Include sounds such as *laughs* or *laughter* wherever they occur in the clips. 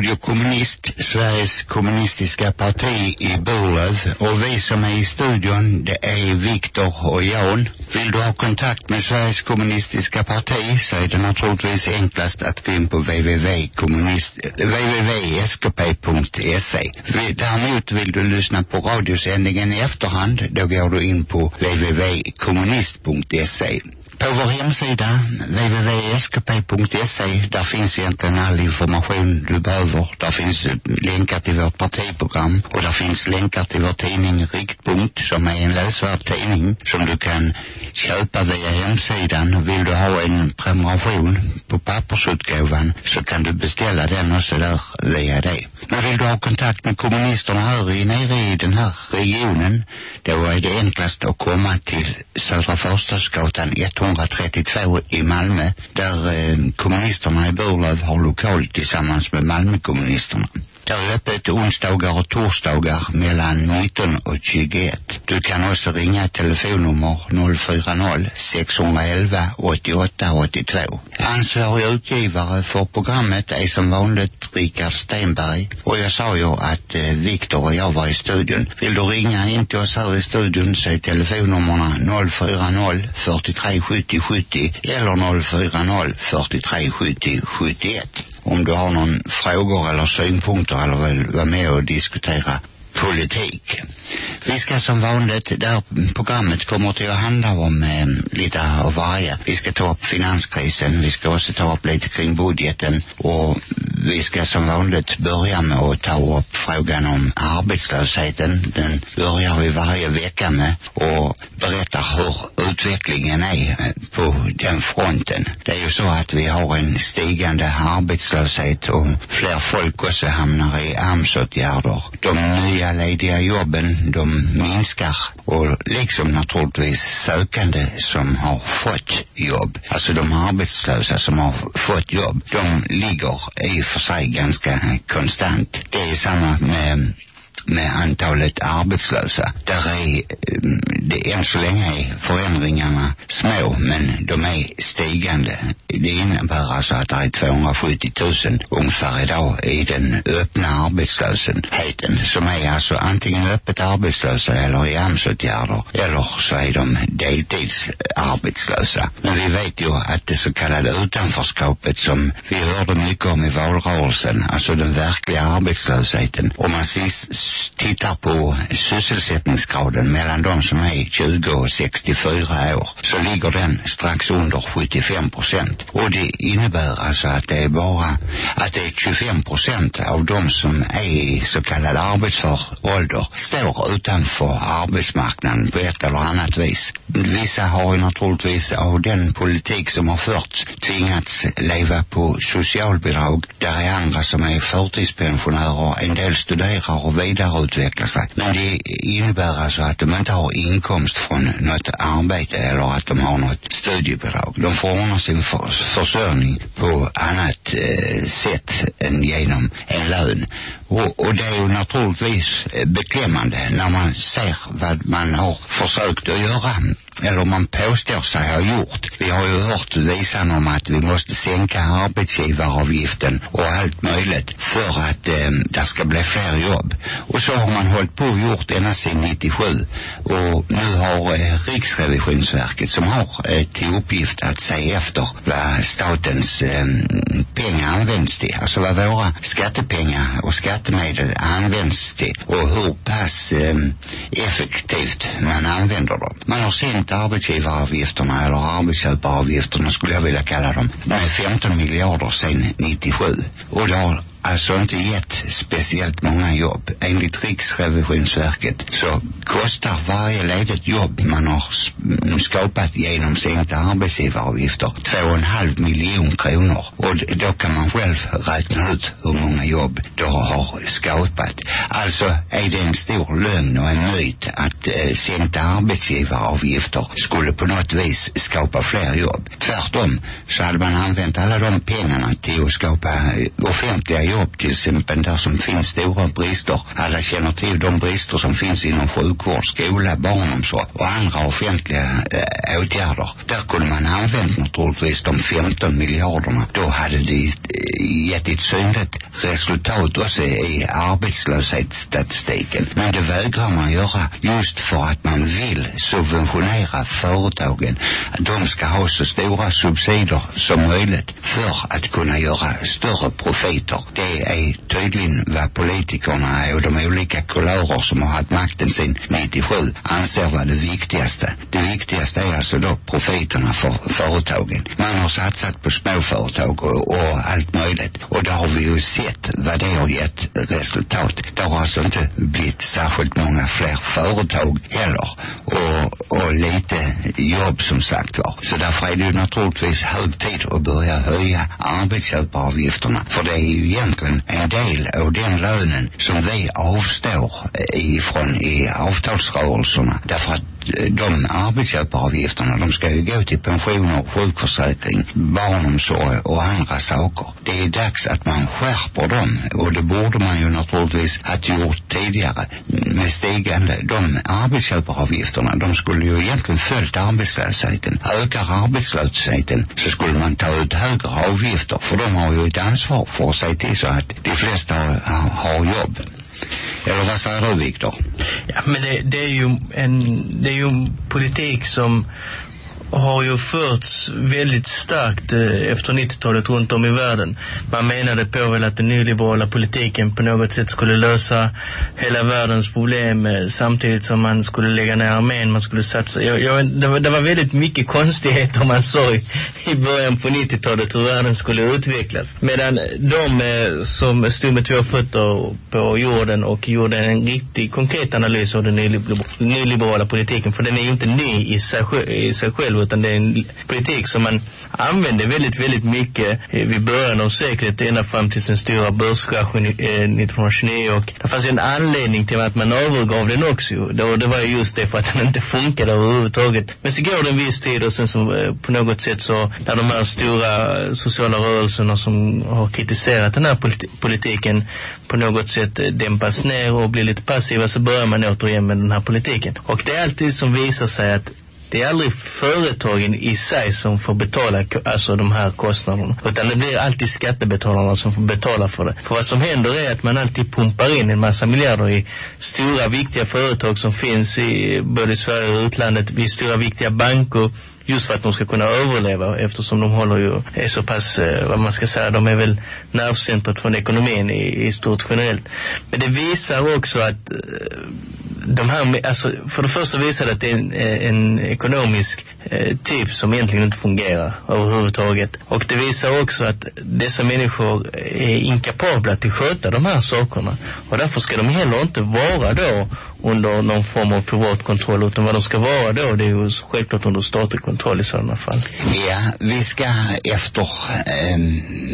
Radio Kommunist, Sveriges kommunistiska parti i Burlöv. Och vi som är i studion, det är Viktor och Jan. Vill du ha kontakt med Sveriges kommunistiska parti så är det naturligtvis enklast att gå in på www.skp.se. Däremot vill du lyssna på radiosändningen i efterhand, då går du in på www.kommunist.se. På vår hemsida www.skp.se där finns egentligen all information du behöver. Där finns länkar till vårt partiprogram och där finns länkar till vår tidning Riktpunkt som är en läsvärd tidning som du kan köpa via hemsidan. Vill du ha en prenumeration på pappersutgåvan så kan du beställa den också där via det. Men vill du ha kontakt med kommunisterna här i, nere i den här regionen då är det enklast att komma till Södra Förstadsgatan 1932 i Malmö där eh, kommunisterna i Burlöv har lokal tillsammans med Malmökommunisterna. Det är öppet onsdagar och torsdagar mellan 19 och 21. Du kan också ringa telefonnummer 040 611 88 82. Ansvarig utgivare för programmet är som vanligt Richard Stenberg. Och jag sa ju att eh, Viktor och jag var i studion. Vill du ringa in till oss här i studion så är telefonnummerna 040 43 70 70 eller 040 43 70 71 om du har någon frågor eller synpunkter eller vill vara med och diskutera politik. Vi ska som vanligt, det här programmet kommer till att handla om eh, lite av varje. Vi ska ta upp finanskrisen, vi ska också ta upp lite kring budgeten och vi ska som vanligt börja med att ta upp frågan om arbetslösheten. Den börjar vi varje vecka med och berättar hur utvecklingen är eh, på den fronten. Det är ju så att vi har en stigande arbetslöshet och fler folk också hamnar i AMS-åtgärder. De nya lediga jobben, de minskar och liksom naturligtvis sökande som har fått jobb. Alltså de arbetslösa som har fått jobb, de ligger i och för sig ganska konstant. Det är samma med med antalet arbetslösa. Där är, ehm, det, än så länge är förändringarna små men de är stigande. Det innebär alltså att det är 270 000 ungefär idag i den öppna arbetslösheten som är alltså antingen öppet arbetslösa eller i AMS-åtgärder eller så är de deltidsarbetslösa. Men vi vet ju att det så kallade utanförskapet som vi hörde mycket om i valrörelsen, alltså den verkliga arbetslösheten, om man sist tittar på sysselsättningsgraden mellan de som är 20 och 64 år så ligger den strax under 75 procent. Och det innebär alltså att det är bara att det är 25 procent av de som är i så kallad arbetsför ålder står utanför arbetsmarknaden på ett eller annat vis. Vissa har ju naturligtvis av den politik som har förts tvingats leva på socialbidrag. Där är andra som är förtidspensionärer, en del studerar och vidare inte har utvecklat sig. Men det innebär alltså att de inte har inkomst från något arbete eller att de har något studiebidrag. De får ordna sin för försörjning på annat eh, sätt än genom en lön. Och, och det är ju naturligtvis eh, beklämmande när man ser vad man har försökt att göra eller man påstår sig ha gjort. Vi har ju hört visan om att vi måste sänka arbetsgivaravgiften och allt möjligt för att eh, det ska bli fler jobb. Och så har man hållit på och gjort ända sedan 97. Och nu har eh, Riksrevisionsverket som har eh, till uppgift att se efter vad statens eh, pengar används till. Alltså vad våra skattepengar och skattemedel används till och hur pass eh, effektivt man använder dem. Man har sänkt sänkt arbetsgivaravgifterna eller arbetsköparavgifterna skulle jag vilja kalla dem med 15 miljarder sedan 97. Och det har alltså inte gett speciellt många jobb. Enligt Riksrevisionsverket så kostar varje ledigt jobb man har skapat genom sänkta arbetsgivaravgifter 2,5 miljoner kronor. Och då kan man själv räkna ut hur många jobb det har skapat. Alltså är det en stor lögn och en myt att eh, sänkta arbetsgivaravgifter skulle på något vis skapa fler jobb. Tvärtom så hade man använt alla de pengarna till att skapa eh, offentliga jobb till exempel där som finns stora brister. Alla känner till de brister som finns inom sjukvård, skola, barnomsorg och andra offentliga eh, åtgärder. Där kunde man använt naturligtvis de 15 miljarderna. Då hade det eh, gett ett synligt resultat också i arbetslöshetsstatistiken. Men det vägrar man göra just för att man vill subventionera företagen. De ska ha så stora subsidier som möjligt för att kunna göra större profiter. Det är tydligen vad politikerna och de olika kulörer som har haft makten sedan 97 anser vara det viktigaste. Det viktigaste är alltså då profiterna för företagen. Man har satsat på småföretag och, och allt möjligt. Och då har vi ju sett vad det har gett resultat. Det har alltså inte blivit särskilt många fler företag heller. Och, och lite jobb som sagt var. Så därför är det ju naturligtvis hög tid att börja höja arbetsköparavgifterna. För det är ju egentligen en del av den lönen som vi avstår eh, ifrån i avtalsrörelserna. Därför att de arbetsköparavgifterna de ska ju gå till pensioner, sjukförsäkring, barnomsorg och andra saker. Det är dags att man skärper dem och det borde man ju naturligtvis ha gjort tidigare med stigande. De arbetsköparavgifterna de skulle ju egentligen följt arbetslösheten. Ökar arbetslösheten så skulle man ta ut högre avgifter för de har ju ett ansvar för att se till så att de flesta har, har jobb. Eller vad säger du Viktor? Ja, men det, det, är ju en, det är ju en politik som har ju förts väldigt starkt eh, efter 90-talet runt om i världen. Man menade på väl att den nyliberala politiken på något sätt skulle lösa hela världens problem eh, samtidigt som man skulle lägga ner armén, man skulle satsa. Jag, jag, det, var, det var väldigt mycket konstigheter man sa i, i början på 90-talet hur världen skulle utvecklas. Medan de eh, som stod med två fötter på jorden och gjorde en riktig konkret analys av den nyliberala politiken, för den är ju inte ny i sig, i sig själv utan det är en politik som man använde väldigt, väldigt mycket eh, vid början av seklet ända fram till sin stora börskraschen 1929 eh, och det fanns en anledning till att man övergav den också. Då, det var just det för att den inte funkade överhuvudtaget. Men så går det en viss tid och sen så eh, på något sätt så när de här stora sociala rörelserna som har kritiserat den här politiken på något sätt dämpas ner och blir lite passiva så börjar man återigen med den här politiken. Och det är alltid som visar sig att det är aldrig företagen i sig som får betala alltså de här kostnaderna. Utan det blir alltid skattebetalarna som får betala för det. För vad som händer är att man alltid pumpar in en massa miljarder i stora viktiga företag som finns i både Sverige och utlandet. I stora viktiga banker just för att de ska kunna överleva eftersom de håller ju, är så pass, eh, vad man ska säga, de är väl nervcentret från ekonomin i, i stort generellt. Men det visar också att eh, de här, alltså för det första visar det att det är en, eh, en ekonomisk eh, typ som egentligen inte fungerar överhuvudtaget. Och det visar också att dessa människor är inkapabla till att sköta de här sakerna. Och därför ska de heller inte vara då under någon form av privat kontroll utan vad de ska vara då det är ju självklart under statlig kontroll i sådana fall. Ja, vi ska efter eh,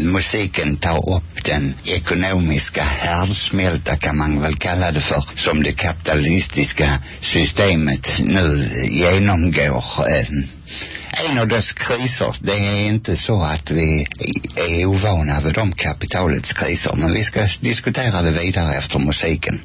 musiken ta upp den ekonomiska härdsmälta kan man väl kalla det för som det kapitalistiska systemet nu genomgår. Eh, en av dess kriser, det är inte så att vi är ovana vid de kapitalets kriser men vi ska diskutera det vidare efter musiken.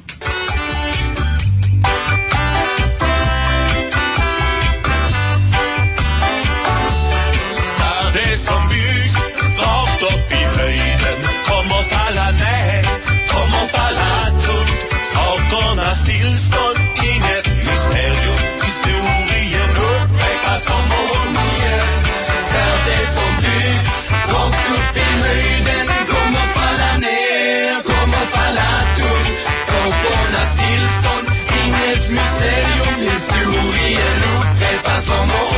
huyen, el paso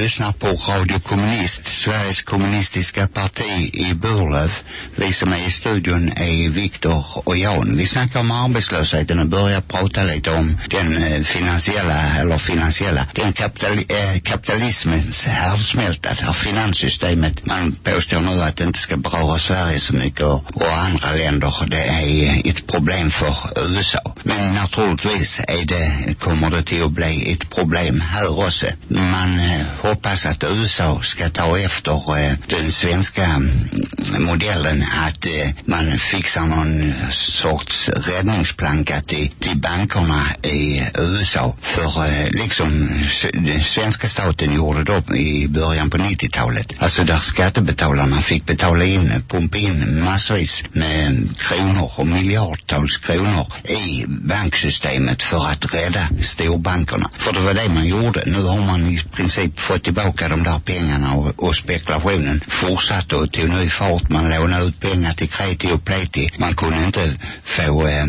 lyssnar på Radio Kommunist, Sveriges kommunistiska parti i Burlöv. Vi som är i studion är Viktor och Jan. Vi snackar om arbetslösheten och börjar prata lite om den eh, finansiella, eller finansiella, den kapitali eh, kapitalismens härdsmälta, det här finanssystemet. Man påstår nu att det inte ska beröra Sverige så mycket och, och andra länder. Det är ett problem för USA. Men naturligtvis är det, kommer det till att bli ett problem här också. Man eh, hoppas att USA ska ta efter eh, den svenska mm, modellen att eh, man fixar någon sorts räddningsplanka till, till bankerna i USA. För eh, liksom svenska staten gjorde då i början på 90-talet. Alltså där skattebetalarna fick betala in, pumpa in massvis med kronor och miljardtals kronor i banksystemet för att rädda storbankerna. För det var det man gjorde. Nu har man i princip fått tillbaka de där pengarna och, och spekulationen fortsatte och tog ny fart. Man lånade ut pengar till kreti och pleti. Man kunde inte få, eh,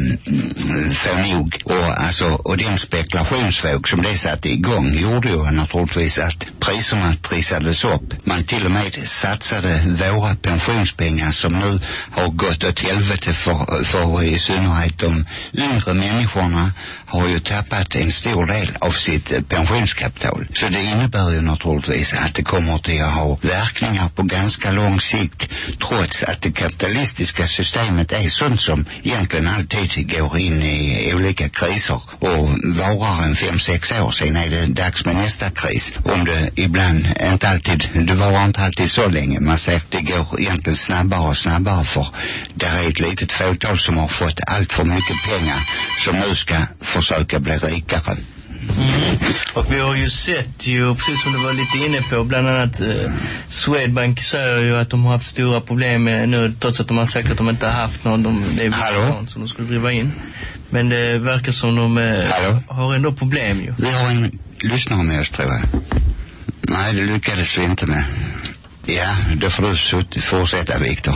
få nog. Och, alltså, och den spekulationsvåg som det satte igång gjorde ju naturligtvis att priserna trissades upp. Man till och med satsade våra pensionspengar som nu har gått åt helvete för, för i synnerhet de yngre människorna har ju tappat en stor del av sitt pensionskapital. Så det innebär ju naturligtvis att det kommer till att ha verkningar på ganska lång sikt trots att det kapitalistiska systemet är sånt som egentligen alltid går in i olika kriser och varar en fem, sex år sen är det dags med nästa kris. Om det ibland inte alltid, det varar inte alltid så länge. Man ser att det går egentligen snabbare och snabbare för det är ett litet fåtal som har fått allt för mycket pengar som nu ska försöka bli rikare. Mm. Och vi har ju sett ju, precis som du var lite inne på, bland annat eh, Swedbank säger ju att de har haft stora problem med nu, trots att de har sagt att de inte har haft någon, de, det som de skulle driva in. Men det verkar som de eh, har ändå problem ju. Vi har en lyssnare med oss tror jag. Nej, det lyckades vi inte med. Ja, då får du fortsätta Viktor.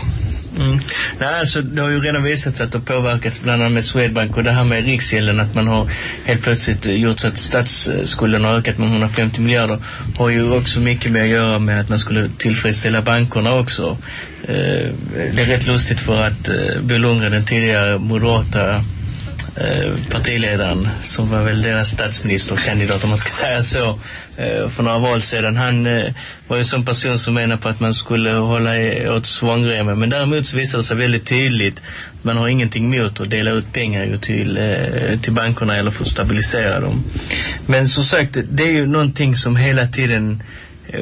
Mm. Nej, alltså, det har ju redan visat sig att det påverkas bland annat med Swedbank och det här med Riksgälden att man har helt plötsligt gjort så att statsskulden har ökat med 150 miljarder har ju också mycket med att göra med att man skulle tillfredsställa bankerna också. Eh, det är rätt lustigt för att eh, Bo Lundgren, den tidigare moderata Eh, partiledaren som var väl deras statsministerkandidat om man ska *laughs* säga så eh, för några val sedan. Han eh, var ju en sån person som menar på att man skulle hålla åt svångremmen. Men däremot så visade det sig väldigt tydligt man har ingenting emot att dela ut pengar till, till bankerna eller för att stabilisera dem. Men som sagt, det är ju någonting som hela tiden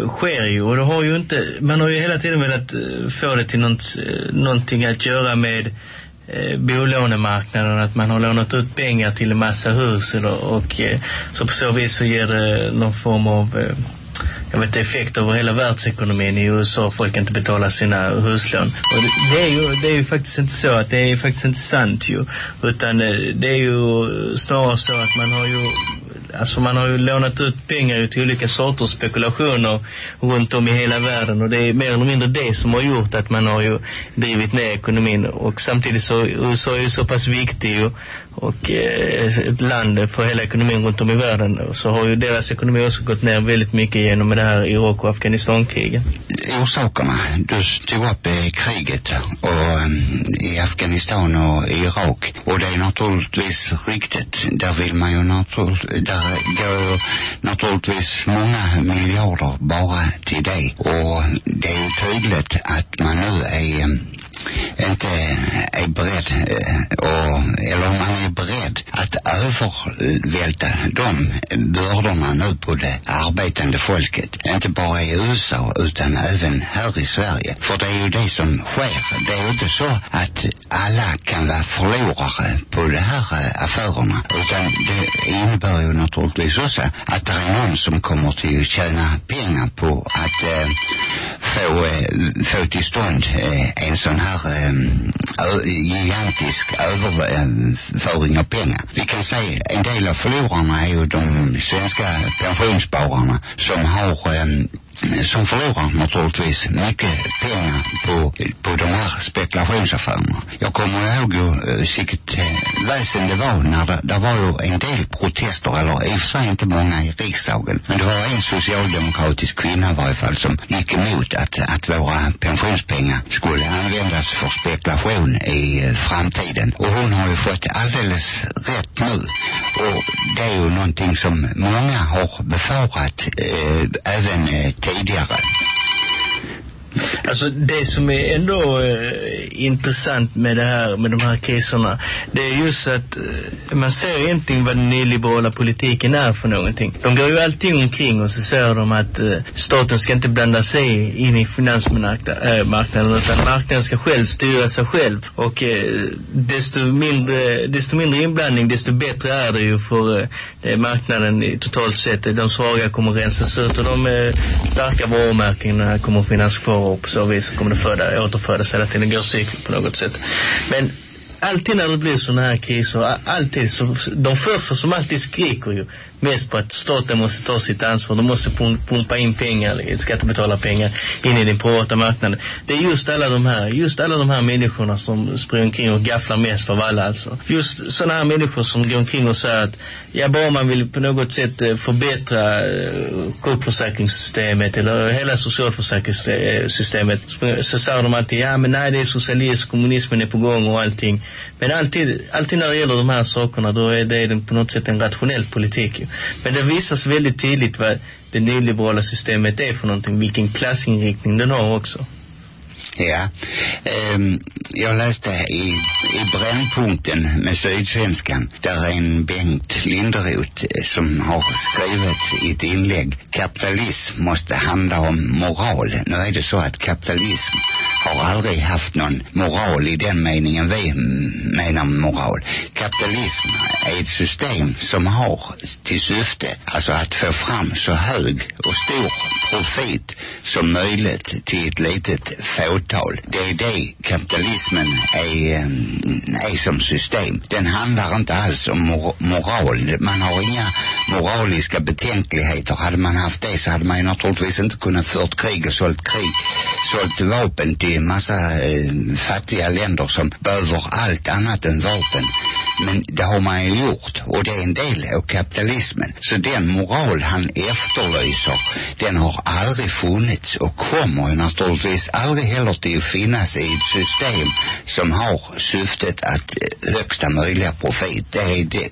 sker ju och det har ju inte, man har ju hela tiden velat få det till något, någonting att göra med eh, bolånemarknaden att man har lånat ut pengar till en massa hus eller, och eh, så på så vis så ger det någon form av eh, jag vet, effekt över hela världsekonomin i USA. Folk inte betalar sina huslån. Och det, det, är ju, det är ju faktiskt inte så att det är faktiskt inte sant ju. Utan eh, det är ju snarare så att man har ju alltså man har ju lånat ut pengar till olika sorters spekulationer runt om i hela världen. Och det är mer eller mindre det som har gjort att man har ju drivit ner ekonomin. Och samtidigt så USA är ju så pass viktig och, och eh, ett land för hela ekonomin runt om i världen så har ju deras ekonomi också gått ner väldigt mycket genom det här Irak- och Afghanistankriget. Eh, orsakerna, du tog upp eh, kriget och, i Afghanistan och Irak och det är naturligtvis riktigt. Där vill man ju naturligtvis, där går naturligtvis många miljarder bara till det och det är ju tydligt att man nu är inte är beredd eh, eller eller man är beredd att övervälta de bördorna nu på det arbetande folket. Inte bara i USA utan även här i Sverige. För det är ju det som sker. Det är ju inte så att alla kan vara förlorare på de här eh, affärerna utan det innebär ju naturligtvis också att det är någon som kommer till att tjäna pengar på att eh, få, eh, få till stånd eh, en sån här eh, gigantisk överföring ehm, av pengar. Vi kan säga en del av förlorarna är ju de svenska pensionsspararna som har ehm, som förlorar naturligtvis mycket pengar på, på de här spekulationsaffärerna. Jag kommer ihåg ju eh, vilket eh, väsen det var när det, det var ju en del protester, eller i och för sig inte många i riksdagen, men det var en socialdemokratisk kvinna i varje fall som gick emot att, att våra pensionspengar skulle användas för spekulation i eh, framtiden. Och hon har ju fått alldeles rätt nu. Och det är ju någonting som många har befarat eh, även eh, tidigare. Alltså det som är ändå eh, intressant med det här med de här kriserna det är just att eh, man ser egentligen vad den nyliberala politiken är för någonting. De går ju alltid omkring och så säger de att eh, staten ska inte blanda sig in i finansmarknaden eh, utan marknaden ska själv styra sig själv och eh, desto, mindre, desto mindre inblandning desto bättre är det ju för eh, marknaden totalt sett. De svaga kommer rensas ut och de eh, starka varumärkena kommer finnas kvar och på så vis kommer det föda, återfödas hela tiden, går cykel på något sätt. Men alltid när det blir sådana här kriser, alltid så, de första som alltid skriker ju mest på att staten måste ta sitt ansvar. De måste pumpa in pengar, skattebetalarpengar in i den privata marknaden. Det är just alla de här, just alla de här människorna som springer omkring och gafflar mest av alla alltså. Just sådana här människor som går omkring och säger att ja, bara man vill på något sätt eh, förbättra eh, sjukförsäkringssystemet eller hela socialförsäkringssystemet så säger de alltid ja men nej det är socialism, kommunismen är på gång och allting. Men alltid, alltid när det gäller de här sakerna då är det på något sätt en rationell politik. Men det visas väldigt tydligt vad det nyliberala systemet är för någonting, vilken klassinriktning den har också. Ja, um, jag läste i, i Brännpunkten med Sydsvenskan där en Bengt Linderoth øh, som har skrivit i ett inlägg kapitalism måste handla om moral. Nu är det så att kapitalism har aldrig haft någon moral i den meningen vi menar moral. Kapitalism är ett system som har till syfte alltså att få fram så hög och stor profit som möjligt till ett litet fåtal. Det är det kapitalismen är, ehm, är som system. Den handlar inte alls om mor moral. Man har inga moraliska betänkligheter. Hade man haft det så hade man ju naturligtvis inte kunnat fört krig och sålt krig, sålt vapen till massa eh, fattiga länder som behöver allt annat än vapen. Men det har man ju gjort och det är en del av kapitalismen. Så den moral han efterlyser, den har aldrig funnits och kommer ju naturligtvis aldrig heller till att finnas i ett system som har syftet att eh, högsta möjliga profit. Det är det,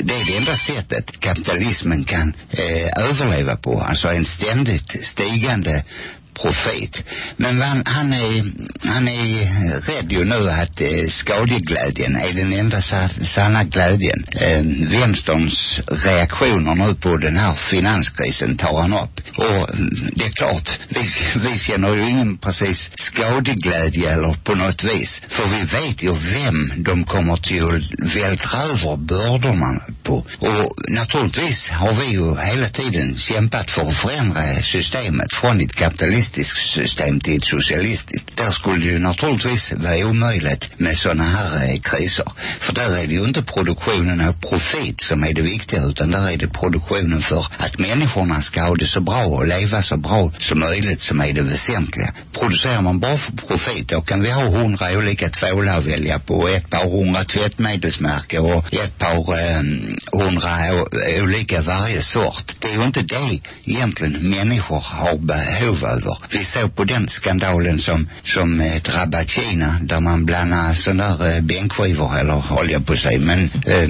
det, är det enda sättet kapitalismen kan eh, överleva på. Alltså en ständigt stigande profet. Men han, han, är, han är rädd ju nu att eh, skadeglädjen är den enda sanna glädjen. Eh, vänsterns reaktioner nu på den här finanskrisen tar han upp. Och mm, det är klart, vi, vi känner ju ingen precis skadeglädje eller på något vis. För vi vet ju vem de kommer till att vältra över bördorna på. Och naturligtvis har vi ju hela tiden kämpat för att förändra systemet från ett kapitalistiskt kommunistiskt system till ett socialistiskt. Där skulle det ju naturligtvis vara omöjligt med sådana här eh, kriser. För där är det ju inte produktionen av profit som är det viktiga utan där är det produktionen för att människorna ska ha det så bra och leva så bra som möjligt som är det väsentliga. Producerar man bara för profit då kan vi ha hundra olika tvålar att välja på ett par hundra tvättmedelsmärke och ett par eh, hundra olika varje sort. Det är ju inte det egentligen människor har behov över vi såg på den skandalen som, som eh, drabbat Kina där man blandar sådana där eh, bänkskivor eller olja på sig. Men eh,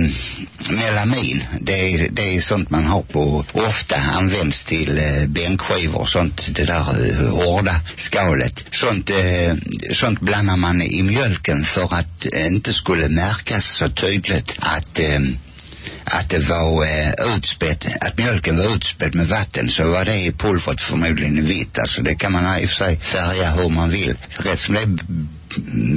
melamin det är, det är sånt man har på ofta används till eh, bänkskivor sånt det där eh, hårda skalet. Sånt, eh, sånt blandar man i mjölken för att eh, inte skulle märkas så tydligt att eh, att det var eh, utspätt, att mjölken var utspädd med vatten så var det i pulvret förmodligen vitt. Alltså det kan man i och för sig färga hur man vill. Rätt som det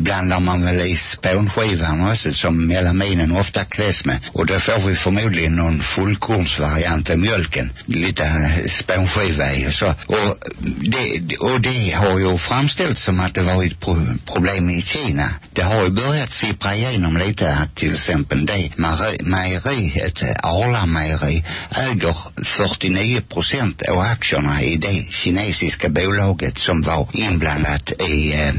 blandar man väl i spånskivan också som melaminen ofta kläs med. Och då får vi förmodligen någon fullkornsvariant av mjölken. Lite eh, spånskiva i och så. Och det, och det har ju framställts som att det varit pro problem i Kina. Det har ju börjat sippra igenom lite att till exempel det mejeriet, Arla mejeri, äger 49 procent av aktierna i det kinesiska bolaget som var inblandat i eh,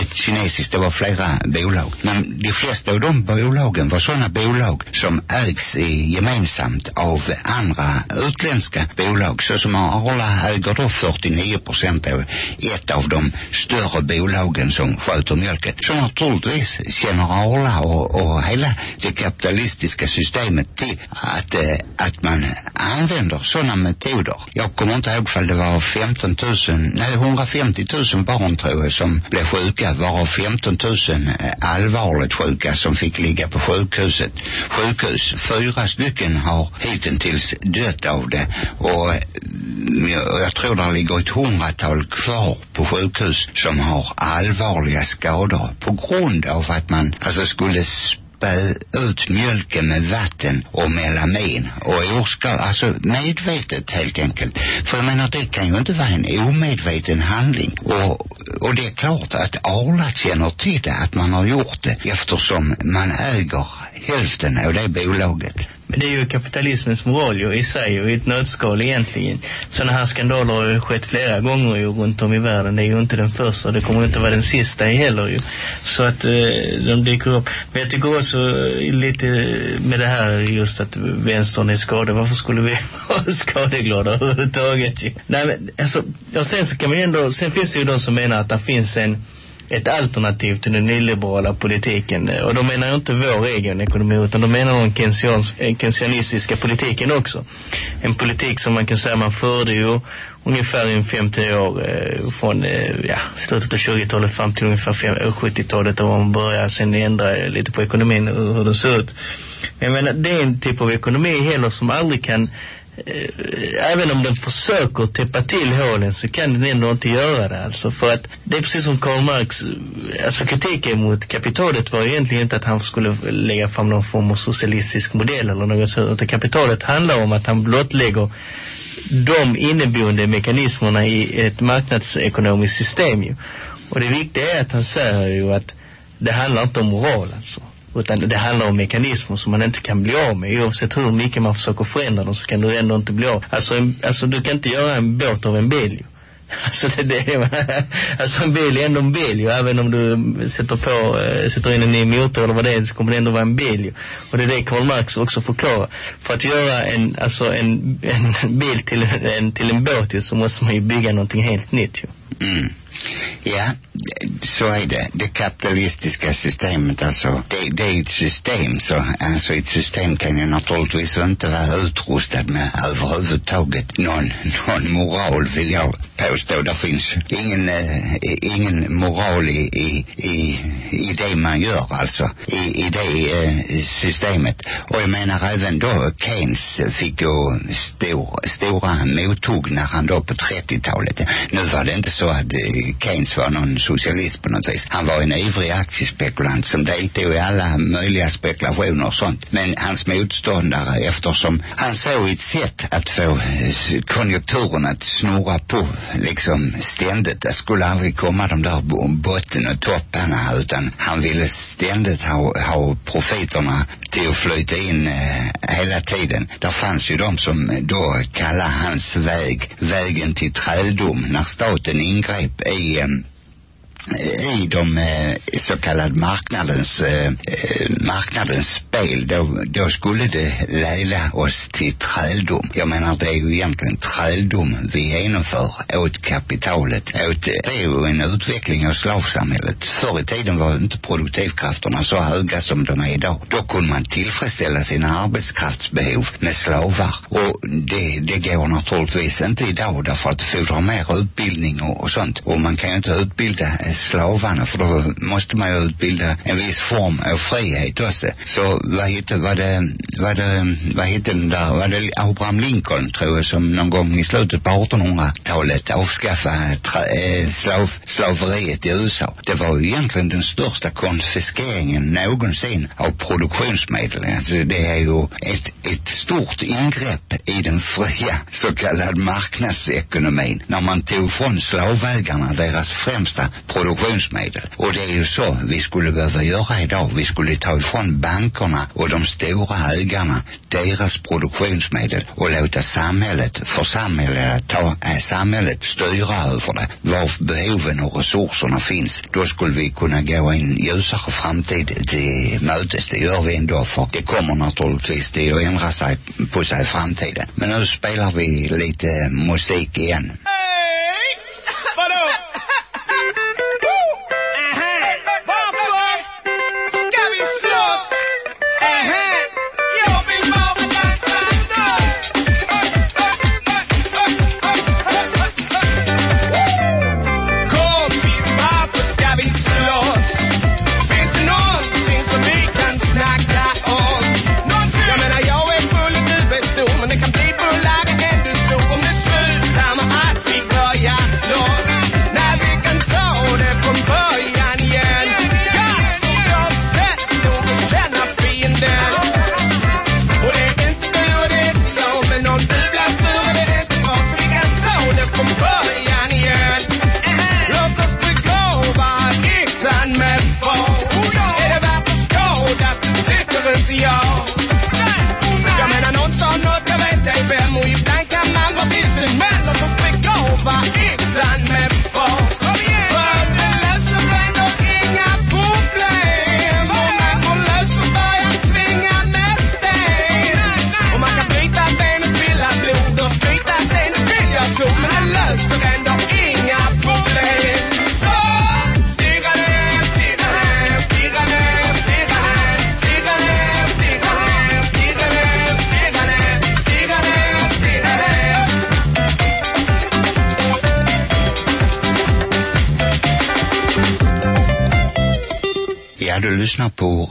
ett kinesiskt, det var flera bolag. Men de flesta av de bolagen var sådana bolag som ägs i, gemensamt av andra utländska bolag. Så som Arla äger då 49 procent av ett av de större bolagen som sköter mjölken. Så naturligtvis känner Arla och, och hela det kapitalistiska systemet till att, eh, att man använder sådana metoder. Jag kommer inte ihåg om det var 15 000, nej 150 000 barn tror jag som blev sjuka, varav 15 000 eh, allvarligt sjuka som fick ligga på sjukhuset. Sjukhus, fyra stycken har hittills dött av det och mm, jag, jag tror det ligger ett hundratal kvar på sjukhus som har allvarliga skador på grund av att man alltså skulle spä ut mjölken med vatten och melamin och orska, alltså medvetet helt enkelt. För jag menar det kan ju inte vara en omedveten handling och, och det är klart att Arla känner till det att man har gjort det eftersom man äger hälften av det bolaget. Men det är ju kapitalismens moral ju i sig och i ett nötskal egentligen. Sådana här skandaler har ju skett flera gånger ju runt om i världen. Det är ju inte den första och det kommer inte vara den sista heller ju. Så att eh, de dyker upp. Men jag tycker också eh, lite med det här just att vänstern är skadad. Varför skulle vi *laughs* vara skadeglada överhuvudtaget ju? Nej men alltså, ja sen så kan man ju ändå, sen finns det ju de som menar att det finns en ett alternativ till den nyliberala politiken. Och då menar jag inte vår egen ekonomi utan då menar de den keynesianistiska eh, politiken också. En politik som man kan säga man förde ju ungefär i 50 år eh, från eh, ja, slutet av 20-talet fram till ungefär 70-talet eh, då man började sen ändra lite på ekonomin och hur den ser ut. Men jag menar, det är en typ av ekonomi heller som aldrig kan Eh, även om den försöker täppa till hålen så kan den ändå inte göra det alltså för att det är precis som Karl Marx eh, alltså kritiken mot kapitalet var egentligen inte att han skulle lägga fram någon form av socialistisk modell eller något sådant utan kapitalet handlar om att han blottlägger de inneboende mekanismerna i ett marknadsekonomiskt system ju. och det viktiga är att han säger ju att det handlar inte om moral alltså utan det handlar om mekanismer som man inte kan bli av med. Oavsett hur mycket man försöker förändra dem så kan du ändå inte bli av. Alltså, en, alltså du kan inte göra en båt av en bil *laughs* ju. Alltså, det, det, *laughs* alltså en bil är ändå en bil ju. Även om du sätter på, eh, sätter in en ny motor eller vad det är så kommer det ändå vara en bil ju. Och det är det Karl Marx också förklarar. För att göra en, alltså en, *laughs* en bil till en, till en båt ju, så måste man ju bygga någonting helt nytt ju. Mm. Ja, så är det. Det kapitalistiska systemet alltså, det, det är ett system så, alltså ett system kan ju naturligtvis inte vara utrustad med överhuvudtaget någon, *laughs* någon moral vill jag påstå. Det finns ingen, eh, ingen moral i, i, i, i det man gör alltså, i, i det eh, systemet. Och jag menar även då Keynes fick ju stor, stora mothugg när han då på 30-talet. Nu var det inte så att eh, Keynes var någon socialist på något vis. Han var en ivrig aktiespekulant som deltog i alla möjliga spekulationer och sånt. Men hans motståndare eftersom han såg ett sätt att få eh, konjunkturen att snurra på liksom ständigt. Det skulle aldrig komma de där botten och topparna utan han ville ständigt ha, ha profiterna till att flyta in eh, hela tiden. Där fanns ju de som då kallade hans väg vägen till träldom när staten ingrep i eh, Eh, i de eh, så kallade marknadens, eh, eh, marknadens spel då, då skulle det leda oss till träldom. Jag menar det är ju egentligen träldom vi genomför åt kapitalet. Åt, eh, det är ju en utveckling av slavsamhället. Förr i tiden var inte produktivkrafterna så höga som de är idag. Då kunde man tillfredsställa sina arbetskraftsbehov med slavar. Och det, det går naturligtvis inte idag därför att det fordrar mer utbildning och, och sånt. Och man kan ju inte utbilda slavarna för då måste man ju utbilda en viss form av frihet också. Så vad hette, var det, var det, vad hette den där, var det Abraham Lincoln tror jag som någon gång i slutet på 1800-talet avskaffade tra, eh, slav, slaveriet i USA. Det var ju egentligen den största konfiskeringen någonsin av produktionsmedel. Alltså det är ju ett, ett stort ingrepp i den fria så kallad marknadsekonomin när man tog från slavägarna deras främsta produktionsmedel. Och det är ju så vi skulle behöva göra idag. Vi skulle ta ifrån bankerna och de stora ägarna deras produktionsmedel och låta samhället, för samhället, ta äh, samhället styra över det. Var behoven och resurserna finns. Då skulle vi kunna gå en ljusare framtid till mötes. Det gör vi ändå för det kommer naturligtvis till att ändra sig på sig i framtiden. Men nu spelar vi lite musik igen. Hey!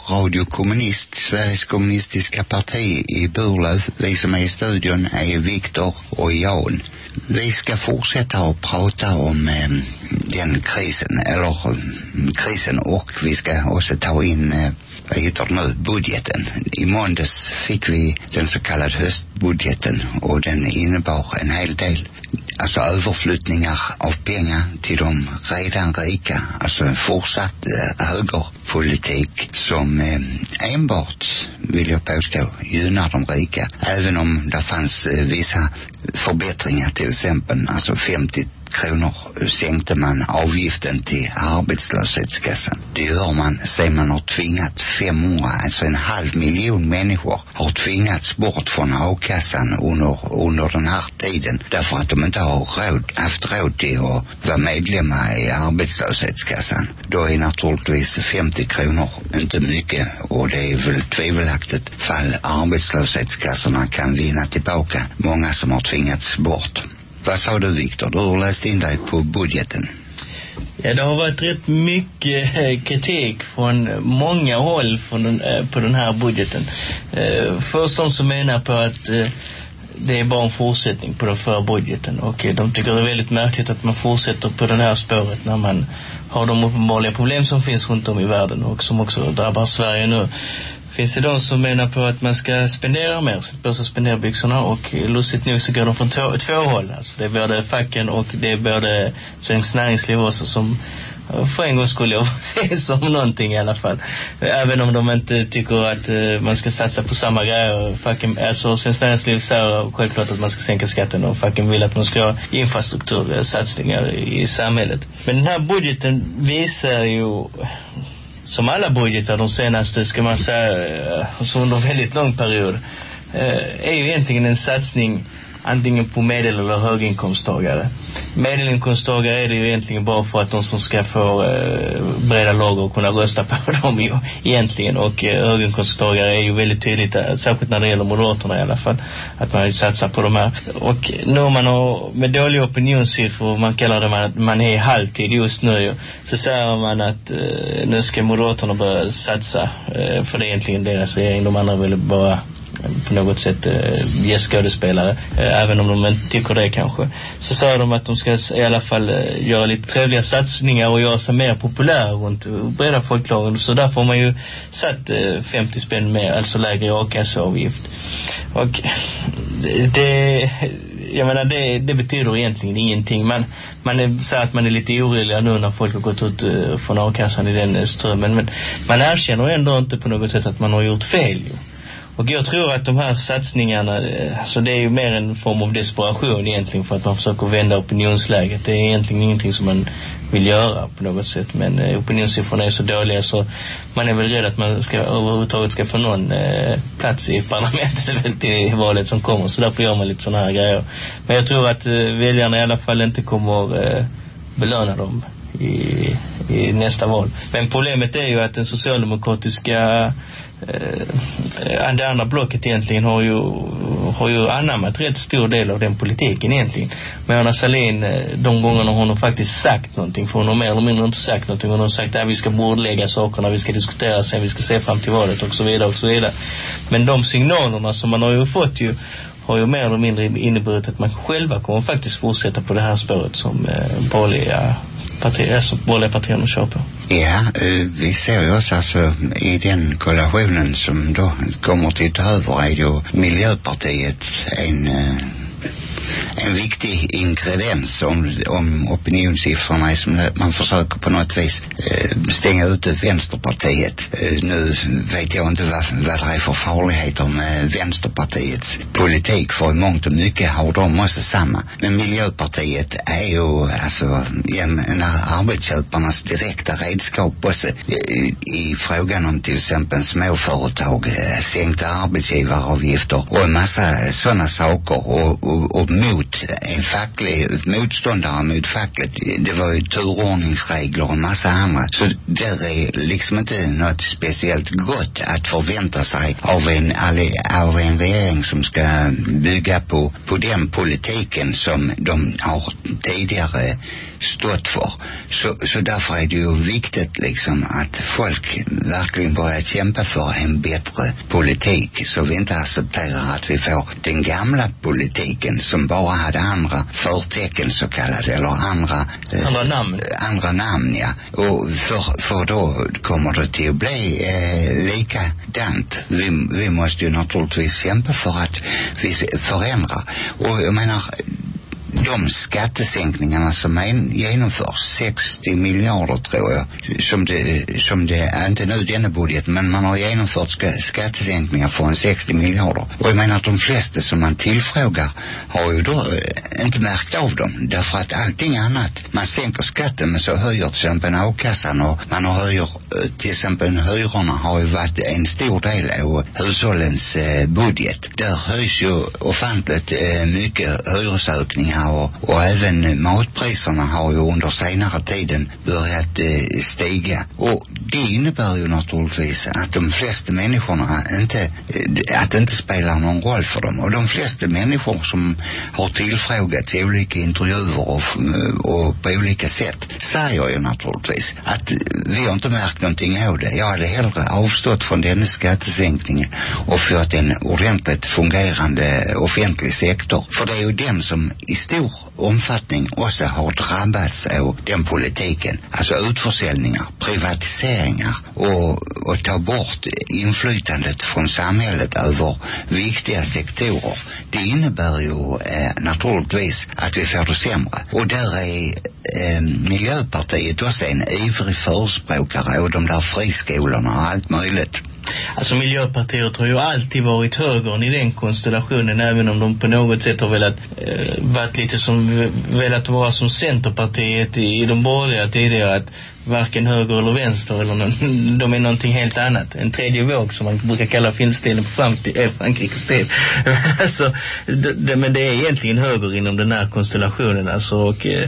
Radio Kommunist, Sveriges kommunistiska parti i Burlöv. Vi som är i studion är Viktor och Jan. Vi ska fortsätta att prata om eh, den krisen, eller mm, krisen och vi ska också ta in, eh, vad heter det nu, budgeten. I måndags fick vi den så kallade höstbudgeten och den innebar en hel del alltså överflyttningar av pengar till de redan rika, alltså en fortsatt eh, högerpolitik som eh, enbart, vill jag påstå, gynnar de rika. Även om det fanns eh, vissa förbättringar till exempel, alltså 50 kronor sänkte man avgiften till arbetslöshetskassan. Det gör man sen man har tvingat 500, alltså en halv miljon människor har tvingats bort från a-kassan under, under den här tiden därför att de inte har råd, haft råd till att vara medlemmar i arbetslöshetskassan. Då är naturligtvis 50 kronor inte mycket och det är väl tvivelaktigt fall arbetslöshetskassorna kan vinna tillbaka många som har tvingats bort. Vad sa du Viktor? Du har läst in dig på budgeten. Ja, det har varit rätt mycket eh, kritik från många håll från den, eh, på den här budgeten. Eh, först de som menar på att det är bara en fortsättning på den förra budgeten och de tycker det är väldigt märkligt att man fortsätter på det här spåret när man har de uppenbarliga problem som finns runt om i världen och som också drabbar Sverige nu. Finns det de som menar på att man ska spendera mer, sätta på sig spenderbyxorna och lustigt nog så går de från två, två håll. Alltså det är både facken och det är både Svenskt Näringsliv också som eh, för en gång skulle *laughs* jag överens om någonting i alla fall. Även om de inte tycker att eh, man ska satsa på samma grejer. Facken, alltså Svenskt Näringsliv säger självklart att man ska sänka skatten och facken vill att man ska ha infrastruktursatsningar i, i samhället. Men den här budgeten visar ju som alla budgetar de senaste, ska man säga, alltså under en väldigt lång period, eh, är ju egentligen en satsning antingen på medel eller höginkomsttagare. Medelinkomsttagare är det ju egentligen bara för att de som ska få eh, breda lager och kunna rösta på *laughs* dem ju egentligen. Och eh, höginkomsttagare är ju väldigt tydligt, eh, särskilt när det gäller Moderaterna i alla fall, att man satsar på de här. Och nu om man har med dåliga opinionssiffror, man kallar det man, man är i halvtid just nu ju, så säger man att eh, nu ska Moderaterna börja satsa, eh, för det är egentligen deras regering. De andra vill bara på något sätt eh, gästskådespelare, eh, även om de inte tycker det kanske. Så sa de att de ska i alla fall eh, göra lite trevliga satsningar och göra sig mer populär runt breda folklagen Så därför har man ju satt eh, 50 spänn mer, alltså lägre a-kasseavgift. Och *laughs* det, jag menar det, det betyder egentligen ingenting. Man, man är, säger att man är lite orolig nu när folk har gått ut eh, från a-kassan i den strömmen. Men man erkänner ändå inte på något sätt att man har gjort fel ju. Och jag tror att de här satsningarna, eh, alltså det är ju mer en form av desperation egentligen för att man försöker vända opinionsläget. Det är egentligen ingenting som man vill göra på något sätt. Men eh, opinionssiffrorna är så dåliga så man är väl rädd att man ska, överhuvudtaget ska få någon eh, plats i parlamentet *laughs* i valet som kommer. Så därför gör man lite sådana här grejer. Men jag tror att eh, väljarna i alla fall inte kommer eh, belöna dem i, i nästa val. Men problemet är ju att den socialdemokratiska eh, det andra blocket egentligen har ju, har ju anammat rätt stor del av den politiken egentligen. Mona Sahlin, eh, de gångerna hon har faktiskt sagt någonting, för hon har mer eller mindre inte sagt någonting. Hon har sagt att vi ska bordlägga sakerna, vi ska diskutera sen, vi ska se fram till valet och så vidare och så vidare. Men de signalerna som man har ju fått ju har ju mer eller mindre inneburit att man själva kommer faktiskt fortsätta på det här spåret som eh, borgerliga partier, alltså borgerliga partierna kör på. Ja, eh, vi ser ju också alltså i den koalitionen som då kommer till ta över är ju Miljöpartiet en eh, en viktig ingrediens om, om opinionssiffrorna är som man försöker på något vis eh, stänga ute Vänsterpartiet. Eh, nu vet jag inte vad, vad det är för farligheter med Vänsterpartiets politik för i mångt och mycket har de också samma. Men Miljöpartiet är ju alltså menar, arbetsköparnas direkta redskap också i, i frågan om till exempel småföretag, eh, sänkta arbetsgivaravgifter och en massa sådana saker och, och, och mot en facklig motståndare mot facket. Det var ju turordningsregler och massa andra. Så det är liksom inte något speciellt gott att förvänta sig av en, av en regering som ska bygga på, på den politiken som de har tidigare stått för. Så, så därför är det ju viktigt liksom att folk verkligen börjar kämpa för en bättre politik så vi inte accepterar att vi får den gamla politiken som bara hade andra förtecken så kallade eller andra eh, andra namn. andra namn ja. Och för, för då kommer det till att bli eh, likadant. Vi, vi måste ju naturligtvis kämpa för att vi förändrar och jag menar de skattesänkningarna som genomförs, 60 miljarder tror jag, som det, som det är inte nu denna budget, men man har genomfört ska, skattesänkningar för en 60 miljarder. Och jag menar att de flesta som man tillfrågar har ju då eh, inte märkt av dem, därför att allting annat, man sänker skatten men så höjer till exempel a-kassan och man höjer eh, till exempel hyrorna har ju varit en stor del av hushållens eh, budget. Där höjs ju ofantligt mycket hyresökningar och, och øh, även matpriserna har ju under senare tiden börjat eh, øh, stiga. Och det innebär ju naturligtvis att de flesta människorna inte, eh, øh, att det inte spelar någon roll för dem. Och de flesta människor som har tillfrågats i olika intervjuer och, och på olika sätt säger ju naturligtvis att vi har inte märkt någonting av det. Jag hade hellre avstått från denna skattesänkningen och fått en ordentligt fungerande offentlig sektor. För det är ju den som i stor omfattning också har drabbats av den politiken. Alltså utförsäljningar, privatiseringar och, och ta bort inflytandet från samhället över viktiga sektorer. Det innebär ju eh, naturligtvis att vi får det sämre. Och där är eh, Miljöpartiet också en ivrig förespråkare och de där friskolorna och allt möjligt. Alltså Miljöpartiet har ju alltid varit högern i den konstellationen även om de på något sätt har velat eh, varit lite som velat vara som Centerpartiet i, i de borgerliga tidigare att varken höger eller vänster eller någon, *laughs* de är någonting helt annat. En tredje våg som man brukar kalla filmstilen på äh, Frankrikes del. *laughs* alltså, det, det, men det är egentligen höger inom den här konstellationen alltså. Och, eh, eh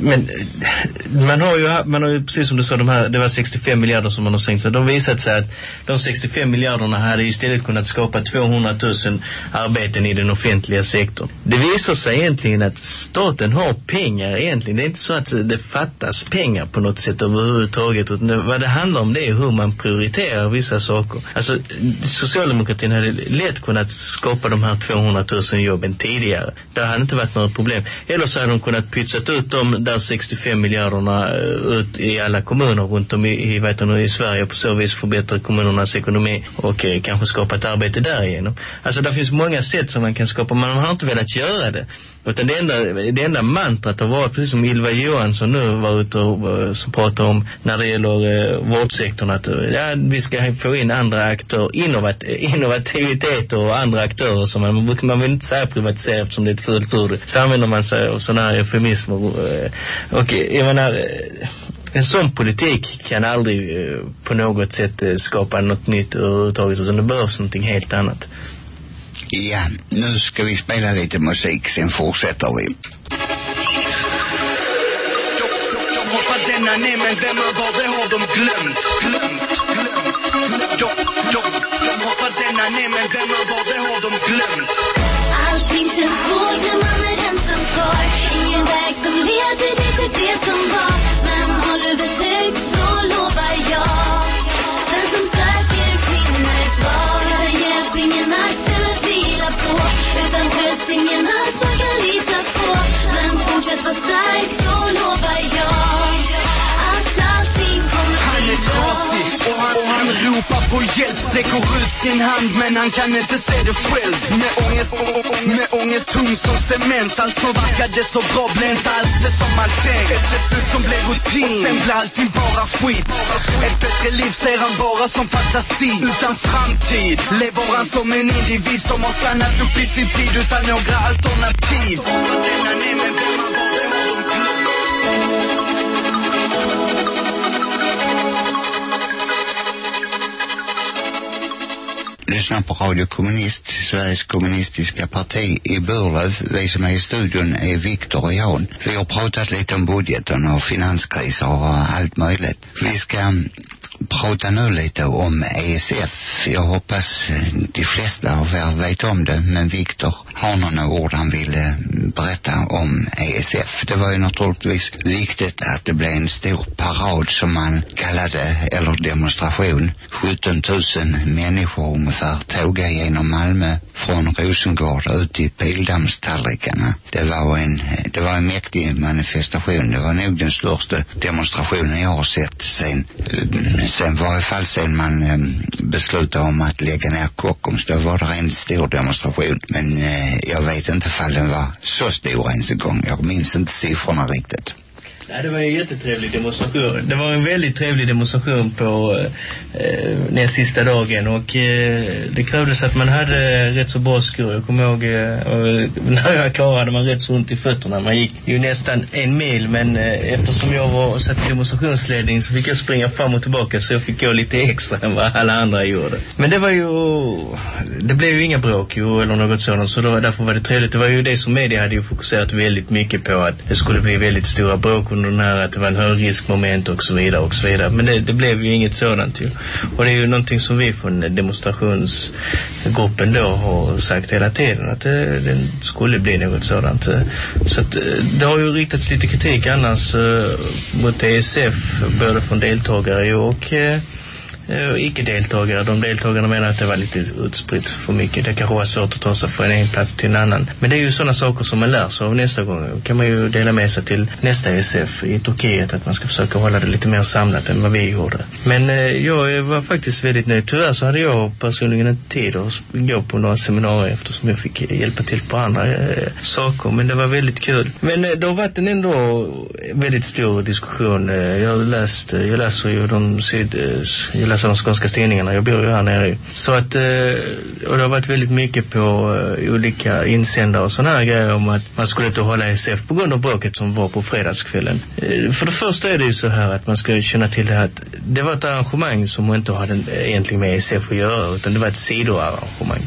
men eh, man har ju, man har ju precis som du sa, de här, det var 65 miljarder som man har sänkt sig. De visat sig att de 65 miljarderna hade istället kunnat skapa 200 000 arbeten i den offentliga sektorn. Det visar sig egentligen att staten har pengar egentligen. Det är inte så att det fattas pengar på något sätt överhuvudtaget. Utan vad det handlar om det är hur man prioriterar vissa saker. Alltså socialdemokratin hade lätt kunnat skapa de här 200 000 jobben tidigare. Det hade inte varit något problem. Eller så hade de kunnat pytsat ut de där 65 miljarderna eh, ut i alla kommuner runt om i, i, vet du, i Sverige och på så vis förbättra kommunernas ekonomi och eh, kanske skapa ett arbete därigenom. Alltså det finns många sätt som man kan skapa, men man har inte velat göra det. Utan det enda, det enda mantrat har varit, precis som Ylva Johansson nu var ute och uh, som om när det gäller eh, vårdsektorn, att eh, ja, vi ska få in andra aktörer, innovat, *laughs* innovativitet och andra aktörer som man, man vill inte säga privatisera eftersom det är ett fult ord. Så använder man sig av sådana här eufemismer. Och, eh, och eh, jag menar, en sån politik kan aldrig uh, på något sätt uh, skapa något nytt överhuvudtaget utan det behövs någonting helt annat. Ja, nu ska vi spela lite musik, sen fortsätter vi. Hoppar denna ner men vem och vad det har de glömt, glömt, glömt. De, de, de hoppar denna ner men vem och vad det har de glömt. Allting känns svårt när man är ensam kvar. Ingen väg som leder dig till det som var. Men har huvudet högt så lovar jag. Den som söker finner svar. Utan hjälp ingen att vila på Utan tröst ingen att man kan lita på. Men fortsätt vara stark på hjälp Sträcker ut sin hand men han kan inte se det själv. Med ångest, med ångest tung som cement. Allt som verkade så bra blev inte alls det som man tänkt. Ett beslut som blev rutin. Och sen blir allting bara skit. Ett bättre liv ser han bara som fantasi. Utan framtid lever han som en individ som har stannat upp i sin tid. Utan några alternativ. Lyssnar på Radio Kommunist, Sveriges kommunistiska parti i Burlöv. Vi som är i studion är Viktor och Jan. Vi har pratat lite om budgeten och finanskriser och allt möjligt. Vi ska prata nu lite om ESF. Jag hoppas de flesta av er vet om det, men Viktor har några ord han vill eh, berätta om ESF. Det var ju naturligtvis viktigt att det blev en stor parad som man kallade, eller demonstration. 17 000 människor ungefär tåga genom Malmö från Rosengård ut till Pildammstallrikarna. Det var en, det var en mäktig manifestation. Det var nog den största demonstrationen jag har sett sen, eh, sen varje fall sen man eh, beslutade om att lägga ner Kockums. Då var det en stor demonstration. Men eh, jag vet inte ifall den var så stor ens en gång. Jag minns inte siffrorna riktigt. Nej, det var en jättetrevlig demonstration. Det var en väldigt trevlig demonstration på eh, näst sista dagen och eh, det krävdes att man hade rätt så bra skor. Jag kommer ihåg eh, eh *laughs* när jag klarade hade man rätt så ont i fötterna. Man gick ju nästan en mil men eh, eftersom jag var satt i demonstrationsledning så fick jag springa fram och tillbaka så jag fick gå lite extra än vad alla andra gjorde. Men det var ju, det blev ju inga bråk ju, eller något sådant så då, därför var det trevligt. Det var ju det som media hade ju fokuserat väldigt mycket på att det skulle bli väldigt stora bråk under den här att det var en högriskmoment och så vidare och så vidare. Men det, det blev ju inget sådant ju. Och det är ju någonting som vi från demonstrationsgruppen då har sagt hela tiden att det, det skulle bli något sådant. Så att det har ju riktats lite kritik annars eh, mot ESF både från deltagare och eh, Eh, icke-deltagare. De deltagarna menar att det var lite utspritt för mycket. Det kanske var svårt att ta sig från en plats till en annan. Men det är ju sådana saker som man lär sig av nästa gång. Då kan man ju dela med sig till nästa SF i Turkiet att man ska försöka hålla det lite mer samlat än vad vi gjorde. Men eh, jag var faktiskt väldigt nöjd. Tyvärr så hade jag personligen inte tid att gå på några seminarier eftersom jag fick hjälpa till på andra eh, saker. Men det var väldigt kul. Men eh, det har varit en ändå väldigt stor diskussion. Eh, jag har läst, eh, jag läser ju de syd, jag läste läsa de skånska tidningarna. Jag bor ju här nere. Så att, eh, och det har varit väldigt mycket på eh, olika insändare och sådana här grejer om att man skulle inte hålla SF på grund av bråket som var på fredagskvällen. Eh, för det första är det ju så här att man ska känna till det här att det var ett arrangemang som inte hade egentligen med SF att göra utan det var ett sidoarrangemang.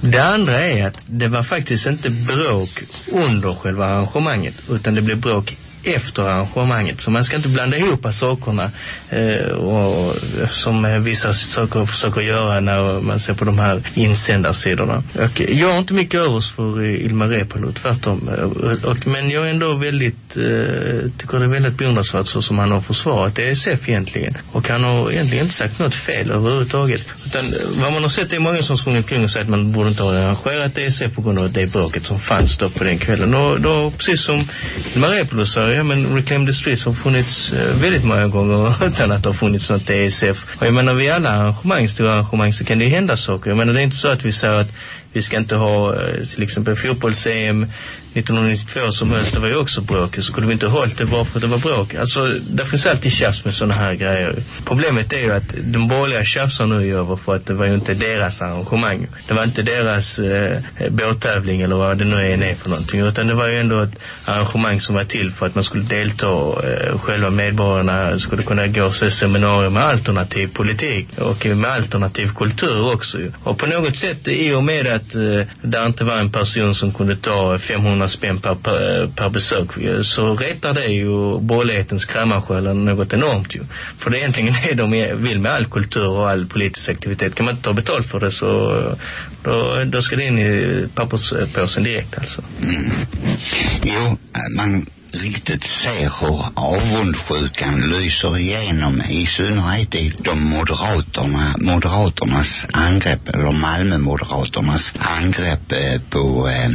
Det andra är att det var faktiskt inte bråk under själva arrangemanget utan det blev bråk efter arrangemanget. Så man ska inte blanda ihop sakerna eh, och, som vissa saker försöker göra när man ser på de här insändarsidorna. Och jag har inte mycket övers för Ilmar Reepalu, tvärtom. Och, och, men jag är ändå väldigt, eh, tycker det är väldigt beundransvärt så som han har försvarat ESF egentligen. Och han har egentligen inte sagt något fel överhuvudtaget. Utan eh, vad man har sett är många som sprungit kring och sagt att man borde inte ha arrangerat ESF på grund av det bråket som fanns då på den kvällen. Och då, precis som Ilmar Reepalu sa, ja men Reclaim the Streets har funnits eh, väldigt många gånger *laughs* utan att det har funnits något ESF. Och jag menar vid alla arrangemang, stora arrangemang så kan det ju hända saker. Jag menar det är inte så att vi säger att vi ska inte ha eh, till exempel fotbolls-EM 1992 som höst, det var ju också bråk. Så skulle vi inte hållit det bara för att det var bråk. Alltså, det finns alltid tjafs med sådana här grejer. Problemet är ju att de borgerliga tjafsar nu över för att det var ju inte deras arrangemang. Det var inte deras eh, båttävling eller vad det nu är, är för någonting. Utan det var ju ändå ett arrangemang som var till för att man skulle delta och eh, själva medborgarna skulle kunna gå och se seminarier med alternativ politik och med alternativ kultur också. Och på något sätt i och med att att eh, det inte var en person som kunde ta 500 spänn per, per, per besök så rättar det ju borgerlighetens krammarsjälar något enormt ju. För det är egentligen det de vill med all kultur och all politisk aktivitet. Kan man inte ta betalt för det så då, då ska det in i papperspåsen direkt alltså. Mm. Jo, man riktigt ser hur avundsjukan lyser igenom i synnerhet i de moderaterna, moderaternas angrepp eller Malmö-moderaternas angrepp eh, på eh,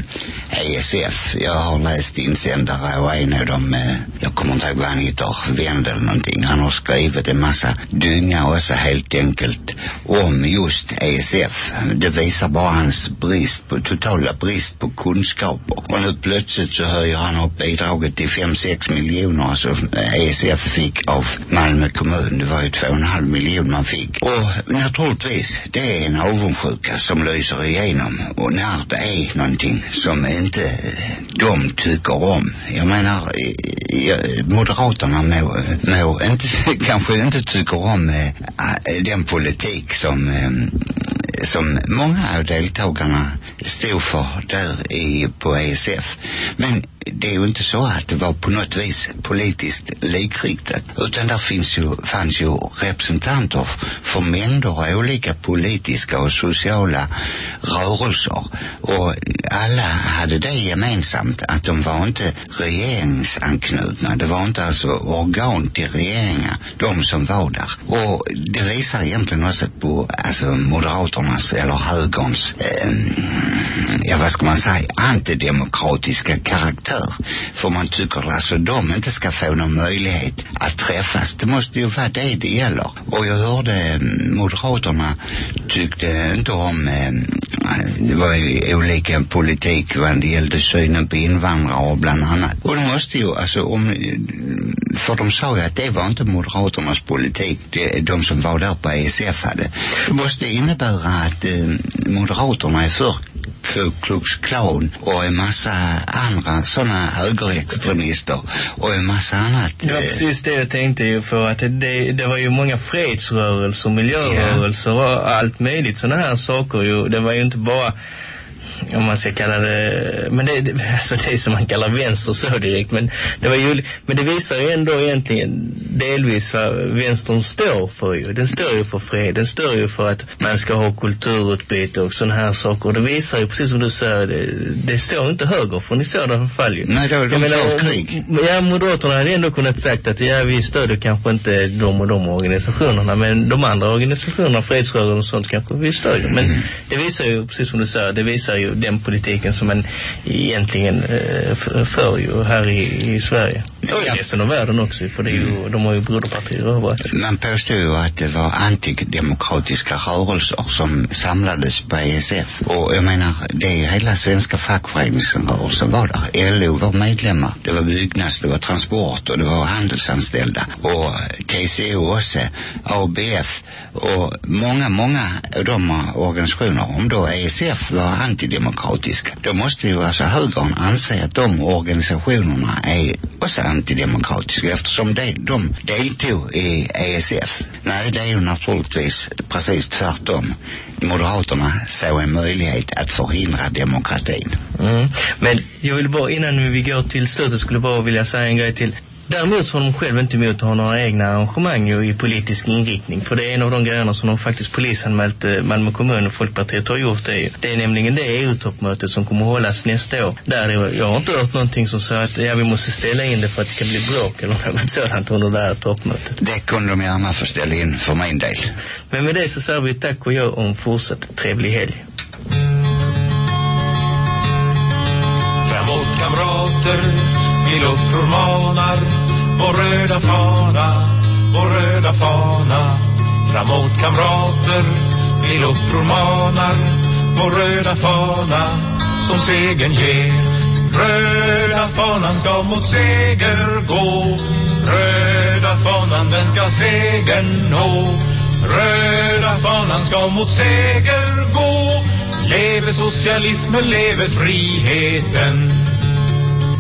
ESF. Jag har läst insändare och en av dem, eh, jag kommer inte ihåg vad han heter, Vänd eller någonting. Han har skrivit en massa dynga också helt enkelt om just ESF. Det visar bara hans brist på, totala brist på kunskaper. Och nu plötsligt så höjer han upp bidraget till 5-6 miljoner som ESF eh, fick av Malmö kommun. Det var ju 2,5 miljoner man fick. Och naturligtvis, det är en avundsjuka som lyser igenom. Och när det är någonting som inte eh, de tycker om. Jag menar, eh, Moderaterna må, må inte, *laughs* kanske inte tycker om den politik som som många av deltagarna stod för där i, på ESF. Men det är ju inte så att det var på något vis politiskt likriktat utan där finns ju, fanns ju representanter för mängder av olika politiska och sociala rörelser. Och alla hade det gemensamt att de var inte regeringsanknutna. Det var inte alltså organ till regeringar de som var där. Och det visar egentligen också på alltså moderaternas eller högerns eh, ja vad ska man säga antidemokratiska karaktär gör. För man tycker alltså de inte ska få någon möjlighet att träffas. Det måste ju vara det det gäller. Och jag hörde eh, Moderaterna tyckte inte om eh, det var ju olika politik vad det gällde synen på invandrare bland annat. Och de måste ju alltså om för de sa ju att det var inte Moderaternas politik det, de som var där på ESF hade. Det måste innebära att eh, Moderaterna är för Ku Klux Klan och en massa andra sådana högerextremister och en massa annat. Det var precis det jag tänkte ju för att det, det var ju många fredsrörelser, miljörörelser yeah. och allt möjligt sådana här saker ju. Det var ju inte bara om man ska kalla det, men det, det, alltså det som man kallar vänster så direkt, men det var ju, men det visar ju ändå egentligen delvis vad vänstern står för ju. Den står ju för fred, den står ju för att man ska ha kulturutbyte och sådana här saker. Och det visar ju, precis som du säger, det, det står inte höger för i sådana fall ju. Nej, då är de för krig. Ja, Moderaterna hade ändå kunnat sagt att ja, vi stöder kanske inte de och de organisationerna, men de andra organisationerna, fredsrörelser och sånt kanske vi stöder. Men mm. det visar ju, precis som du säger, det visar ju den politiken som man egentligen eh, för ju här i, i Sverige. Och i resten av världen också, för det är ju, mm. de har ju broderpartier överallt. Man påstår ju att det var antidemokratiska rörelser som samlades på ESF. Och jag menar, det är ju hela svenska fackföreningsrörelsen var där. LO var medlemmar. Det var byggnads, det var transport och det var handelsanställda. Och TCO också, ABF och många, många av de organisationer, om då ESF var antidemokratisk, då måste ju alltså högern anse att de organisationerna är också antidemokratiska eftersom de, de deltog i ESF. Nej, det är ju naturligtvis precis tvärtom. Moderaterna såg en möjlighet att förhindra demokratin. Mm. Men jag vill bara, innan vi går till slutet, skulle bara vilja säga en grej till. Däremot så har de själv inte emot att ha några egna arrangemang i politisk inriktning. För det är en av de grejerna som de faktiskt polisanmält eh, Malmö kommun och Folkpartiet har gjort. Det, det är nämligen det EU-toppmötet som kommer att hållas nästa år. Där är, jag har inte hört någonting som säger att ja, vi måste ställa in det för att det kan bli bråk eller något sådant under det här toppmötet. Det kunde de gärna få ställa in för min del. Men med det så säger vi tack och jag och en fortsatt trevlig helg. Framåt kamrater, vi luftror manar Vår röda fana, vår röda fana. Framåt kamrater, vi luftror manar Vår röda fana som segern ger. Röda fanan ska mot seger gå. Röda fanan den ska segern nå. Röda fanan ska mot seger gå. Leve socialismen, leve friheten.